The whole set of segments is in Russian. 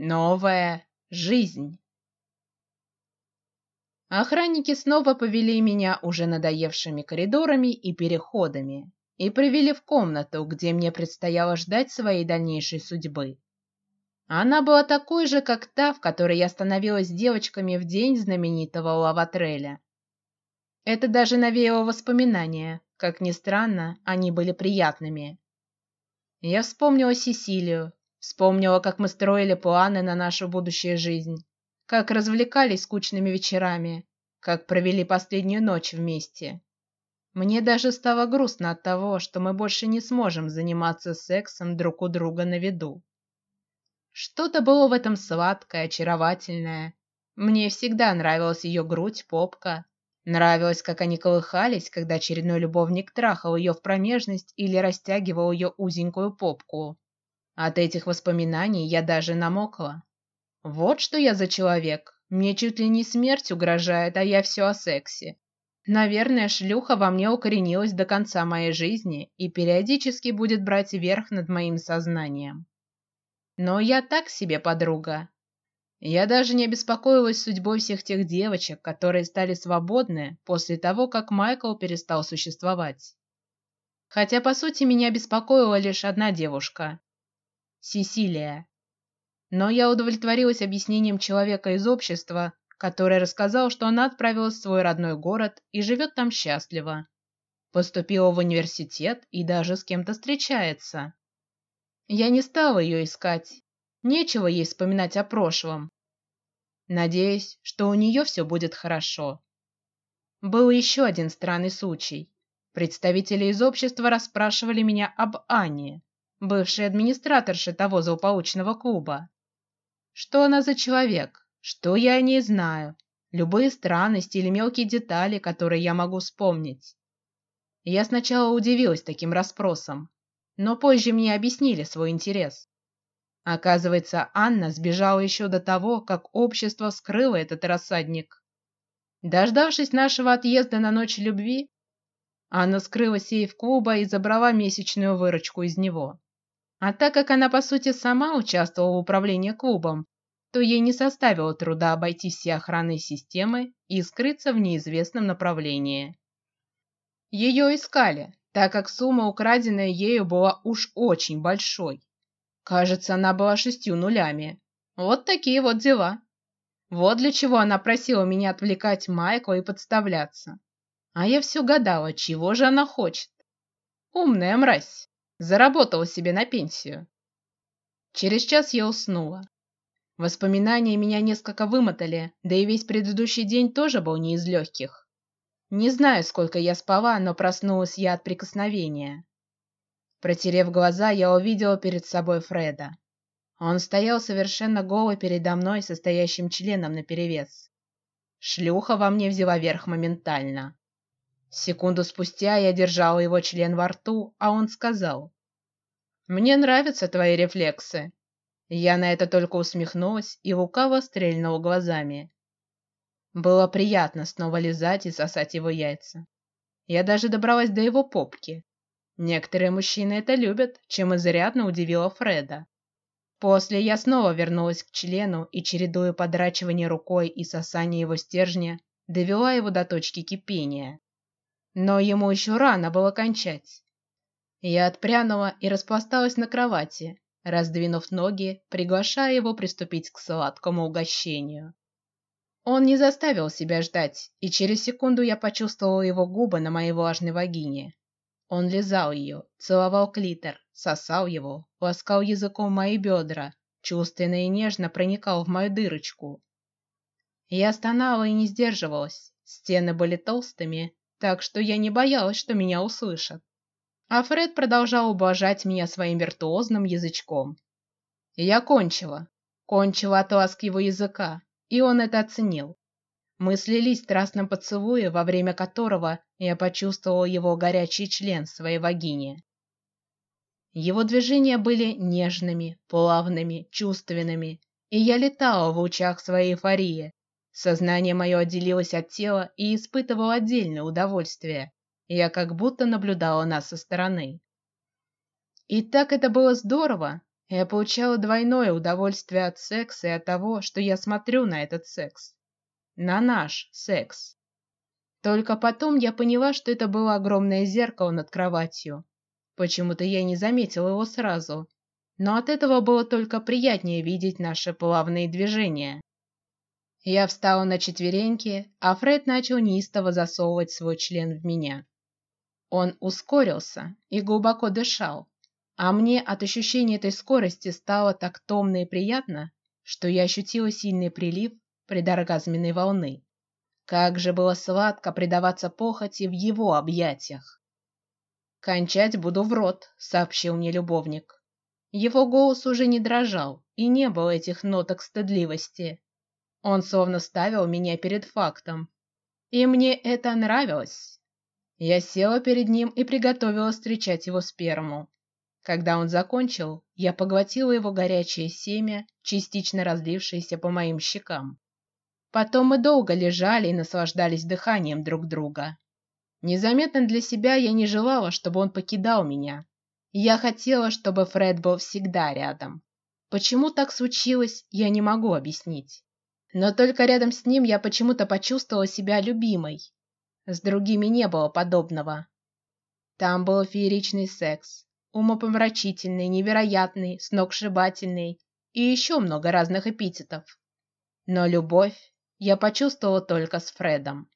Новая жизнь. Охранники снова повели меня уже надоевшими коридорами и переходами и привели в комнату, где мне предстояло ждать своей дальнейшей судьбы. Она была такой же, как та, в которой я становилась девочками в день знаменитого лаватреля. Это даже навеяло воспоминания. Как ни странно, они были приятными. Я вспомнила Сесилию, вспомнила, как мы строили планы на нашу будущую жизнь, как развлекались скучными вечерами, как провели последнюю ночь вместе. Мне даже стало грустно от того, что мы больше не сможем заниматься сексом друг у друга на виду. Что-то было в этом сладкое, очаровательное. Мне всегда нравилась ее грудь, попка. Нравилось, как они колыхались, когда очередной любовник трахал ее в промежность или растягивал ее узенькую попку. От этих воспоминаний я даже намокла. Вот что я за человек. Мне чуть ли не смерть угрожает, а я все о сексе. Наверное, шлюха во мне укоренилась до конца моей жизни и периодически будет брать верх над моим сознанием. Но я так себе подруга. Я даже не беспокоилась судьбой всех тех девочек, которые стали свободны после того, как Майкл перестал существовать. Хотя по сути меня беспокоила лишь одна девушка, Сесилия. Но я удовлетворилась объяснением человека из общества, который рассказал, что она отправилась в свой родной город и живет там счастливо. Поступила в университет и даже с кем-то встречается. Я не стала ее искать. Нечего ей вспоминать о прошлом. Надеюсь, что у нее все будет хорошо. Был еще один странный случай. Представители из общества расспрашивали меня об Анне, бывшей администраторше того злополучного клуба. Что она за человек? Что я о ней знаю? Любые странности или мелкие детали, которые я могу вспомнить. Я сначала удивилась таким расспросам, но позже мне объяснили свой интерес. Оказывается, Анна сбежала еще до того, как общество скрыло этот рассадник. Дождавшись нашего отъезда на ночь любви, Анна скрыла сейф клуба и забрала месячную выручку из него. А так как она по сути сама участвовала в управлении клубом, то ей не составило труда обойти все охранные системы и скрыться в неизвестном направлении. Ее искали, так как сумма, украденная ею, была уж очень большой. Кажется, она была шестью нулями. Вот такие вот дела. Вот для чего она просила меня отвлекать Майкла и подставляться. А я все гадала, чего же она хочет. Умная мразь. Заработала себе на пенсию. Через час я уснула. Воспоминания меня несколько вымотали, да и весь предыдущий день тоже был не из легких. Не знаю, сколько я спала, но проснулась я от прикосновения. Протерев глаза, я увидела перед собой Фреда. Он стоял совершенно голый передо мной, состоящим членом на перевес. Шлюха во мне взяла верх моментально. Секунду спустя я держала его член во рту, а он сказал: "Мне нравятся твои рефлексы". Я на это только усмехнулась и лукаво стрельнула глазами. Было приятно снова лизать и сосать его яйца. Я даже добралась до его попки. Некоторые мужчины это любят, чем изрядно удивила Фреда. После я снова вернулась к члену и чередуя подрачивание рукой и сосание его стержня, довела его до точки кипения. Но ему еще рано было кончать. Я отпрянула и распласталась на кровати, раздвинув ноги, приглашая его приступить к сладкому угощению. Он не заставил себя ждать, и через секунду я почувствовала его губы на моей влажной вагине. Он лизал ее, целовал клитор, сосал его, ласкал языком мои бедра, чувственно и нежно проникал в мою дырочку. Я стонала и не сдерживалась. Стены были толстыми, так что я не боялась, что меня услышат. А Фред продолжал ублажать меня своим виртуозным язычком. Я кончила, кончила от ласки его языка, и он это оценил. Мы слились в страстном поцелуе, во время которого я почувствовала его горячий член в своей вагине. Его движения были нежными, плавными, чувственными, и я летала в лучах своей эйфории, Сознание мое отделилось от тела и испытывало отдельное удовольствие. Я как будто наблюдала нас со стороны. И так это было здорово. Я получала двойное удовольствие от секса и от того, что я смотрю на этот секс, на наш секс. Только потом я поняла, что это было огромное зеркало над кроватью. Почему-то я не заметила его сразу, но от этого было только приятнее видеть наши плавные движения. Я встала на четвереньки, а Фред начал неистово засовывать свой член в меня. Он ускорился и глубоко дышал, а мне от ощущения этой скорости стало так томно и приятно, что я ощутила сильный прилив предоргазменной волны. Как же было сладко предаваться похоти в его объятиях. Кончать буду в рот, сообщил мне любовник. Его голос уже не дрожал и не было этих ноток стыдливости. Он словно ставил меня перед фактом, и мне это нравилось. Я села перед ним и приготовилась встречать его сперму. Когда он закончил, я поглотила его горячее семя, частично разлившееся по моим щекам. Потом мы долго лежали и наслаждались дыханием друг друга. Незаметно для себя я не желала, чтобы он покидал меня. Я хотела, чтобы Фред был всегда рядом. Почему так случилось, я не могу объяснить. Но только рядом с ним я почему-то почувствовала себя любимой. С другими не было подобного. Там был фееричный секс, умопомрачительный, невероятный, сногсшибательный и еще много разных эпитетов. Но любовь я почувствовала только с Фредом.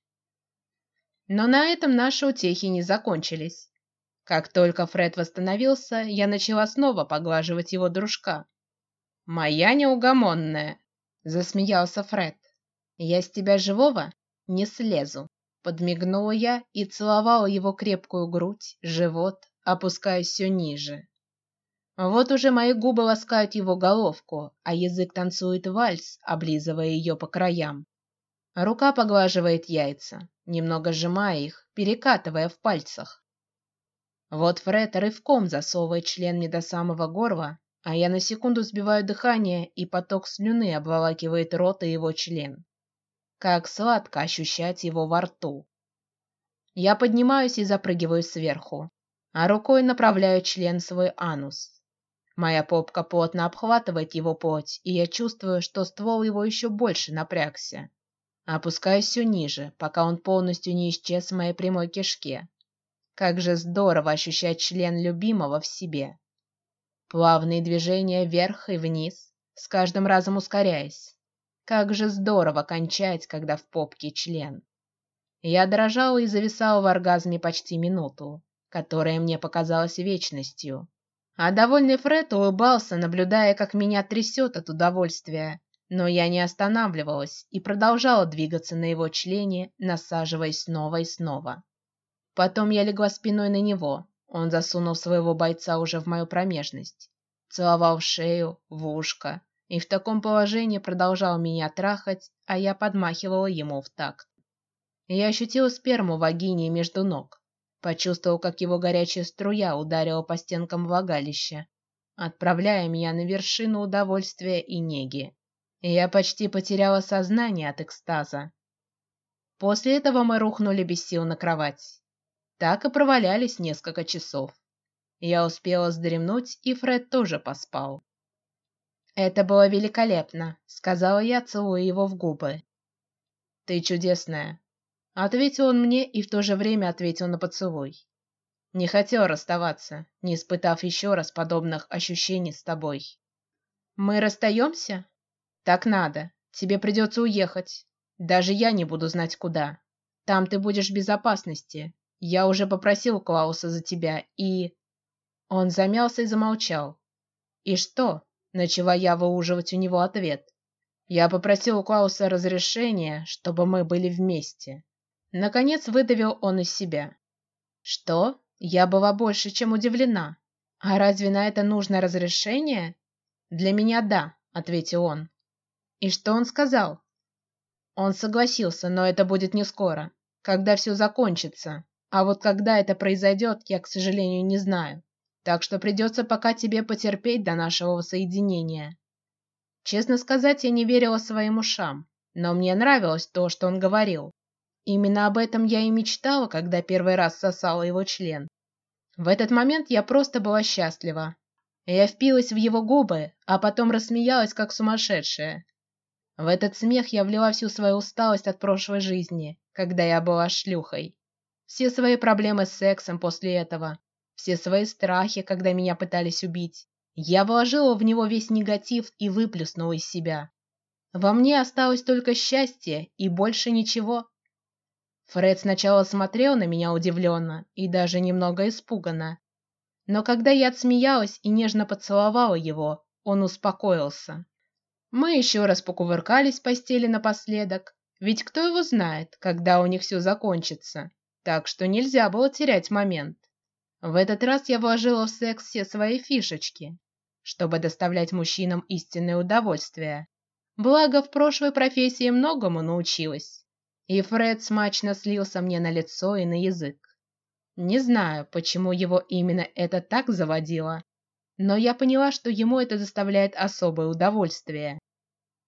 Но на этом наши утехи не закончились. Как только Фред восстановился, я начала снова поглаживать его дружка. Моя неугомонная, засмеялся Фред. Я с тебя живого не слезу. Подмигнула я и целовала его крепкую грудь, живот, опускаясь все ниже. Вот уже мои губы ласкают его головку, а язык танцует вальс, облизывая ее по краям. Рука поглаживает яйца, немного сжимая их, перекатывая в пальцах. Вот Фред рывком засовывает член мне до самого горла, а я на секунду сбиваю дыхание, и поток слюны обволакивает рот и его член. Как сладко ощущать его во рту. Я поднимаюсь и запрыгиваю сверху а рукой направляю член свой анус. Моя попка плотно обхватывает его плоть, и я чувствую, что ствол его еще больше напрягся. Опускаюсь все ниже, пока он полностью не исчез в моей прямой кишке. Как же здорово ощущать член любимого в себе. Плавные движения вверх и вниз, с каждым разом ускоряясь. Как же здорово кончать, когда в попке член. Я дрожала и зависала в оргазме почти минуту которая мне показалась вечностью. А довольный Фред улыбался, наблюдая, как меня трясет от удовольствия, но я не останавливалась и продолжала двигаться на его члене, насаживаясь снова и снова. Потом я легла спиной на него. Он засунул своего бойца уже в мою промежность, целовал в шею, в ушко и в таком положении продолжал меня трахать, а я подмахивала ему в такт. Я ощутила сперму вагине между ног. Почувствовал, как его горячая струя ударила по стенкам влагалища, отправляя меня на вершину удовольствия и неги. Я почти потеряла сознание от экстаза. После этого мы рухнули без сил на кровать. Так и провалялись несколько часов. Я успела вздремнуть, и Фред тоже поспал. Это было великолепно, сказала я, целуя его в губы. Ты чудесная, Ответил он мне и в то же время ответил на поцелуй. Не хотел расставаться, не испытав еще раз подобных ощущений с тобой. Мы расстаемся? Так надо. Тебе придется уехать. Даже я не буду знать куда. Там ты будешь в безопасности. Я уже попросил Клауса за тебя и. Он замялся и замолчал. И что? Начала я выуживать у него ответ. Я попросил Клауса разрешения, чтобы мы были вместе. Наконец выдавил он из себя. Что? Я была больше, чем удивлена. А разве на это нужно разрешение? Для меня да, ответил он. И что он сказал? Он согласился, но это будет не скоро, когда все закончится. А вот когда это произойдет, я, к сожалению, не знаю. Так что придется пока тебе потерпеть до нашего воссоединения. Честно сказать, я не верила своим ушам, но мне нравилось то, что он говорил. Именно об этом я и мечтала, когда первый раз сосала его член. В этот момент я просто была счастлива. Я впилась в его губы, а потом рассмеялась, как сумасшедшая. В этот смех я влила всю свою усталость от прошлой жизни, когда я была шлюхой, все свои проблемы с сексом после этого, все свои страхи, когда меня пытались убить. Я вложила в него весь негатив и выплеснула из себя. Во мне осталось только счастье и больше ничего. Фред сначала смотрел на меня удивленно и даже немного испуганно, но когда я отсмеялась и нежно поцеловала его, он успокоился. Мы еще раз покувыркались в постели напоследок, ведь кто его знает, когда у них все закончится, так что нельзя было терять момент. В этот раз я вложила в секс все свои фишечки, чтобы доставлять мужчинам истинное удовольствие. Благо в прошлой профессии многому научилась, и Фред смачно слился мне на лицо и на язык. Не знаю, почему его именно это так заводило, но я поняла, что ему это доставляет особое удовольствие.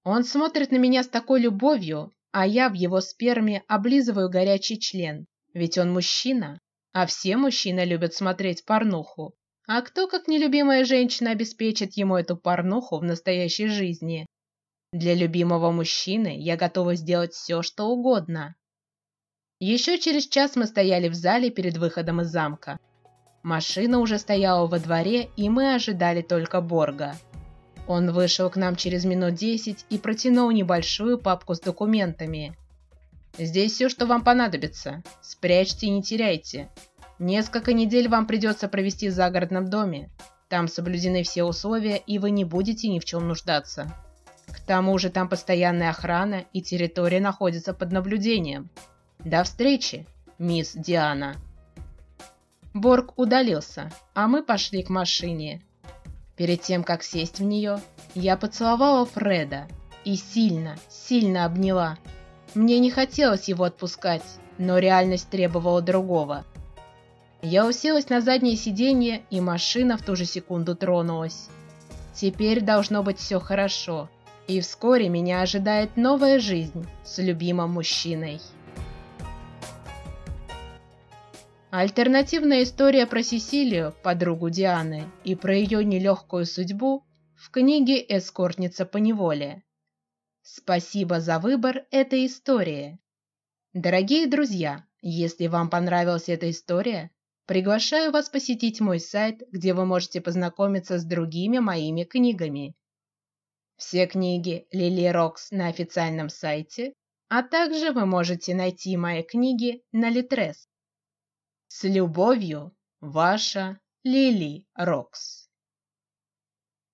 Он смотрит на меня с такой любовью, а я в его сперме облизываю горячий член, ведь он мужчина, а все мужчины любят смотреть порнуху. А кто, как нелюбимая женщина, обеспечит ему эту порнуху в настоящей жизни? Для любимого мужчины я готова сделать все, что угодно. Еще через час мы стояли в зале перед выходом из замка. Машина уже стояла во дворе, и мы ожидали только Борга. Он вышел к нам через минут десять и протянул небольшую папку с документами. Здесь все, что вам понадобится. Спрячьте и не теряйте. Несколько недель вам придется провести в загородном доме. Там соблюдены все условия, и вы не будете ни в чем нуждаться. К тому же там постоянная охрана, и территория находится под наблюдением. До встречи, мисс Диана. Борг удалился, а мы пошли к машине. Перед тем, как сесть в нее, я поцеловала Фреда и сильно, сильно обняла. Мне не хотелось его отпускать, но реальность требовала другого. Я уселась на заднее сиденье, и машина в ту же секунду тронулась. Теперь должно быть все хорошо, и вскоре меня ожидает новая жизнь с любимым мужчиной. Альтернативная история про Сесилию, подругу Дианы, и про ее нелегкую судьбу в книге «Эскортница по неволе». Спасибо за выбор этой истории. Дорогие друзья, если вам понравилась эта история, приглашаю вас посетить мой сайт, где вы можете познакомиться с другими моими книгами. Все книги Лили Рокс на официальном сайте, а также вы можете найти мои книги на Литрес. С любовью, ваша Лили Рокс.